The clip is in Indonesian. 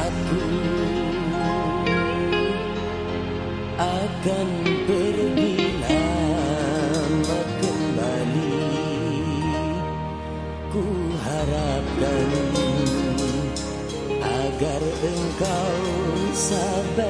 Aku akan pergi lama kembali. Ku harapkan agar engkau sabar.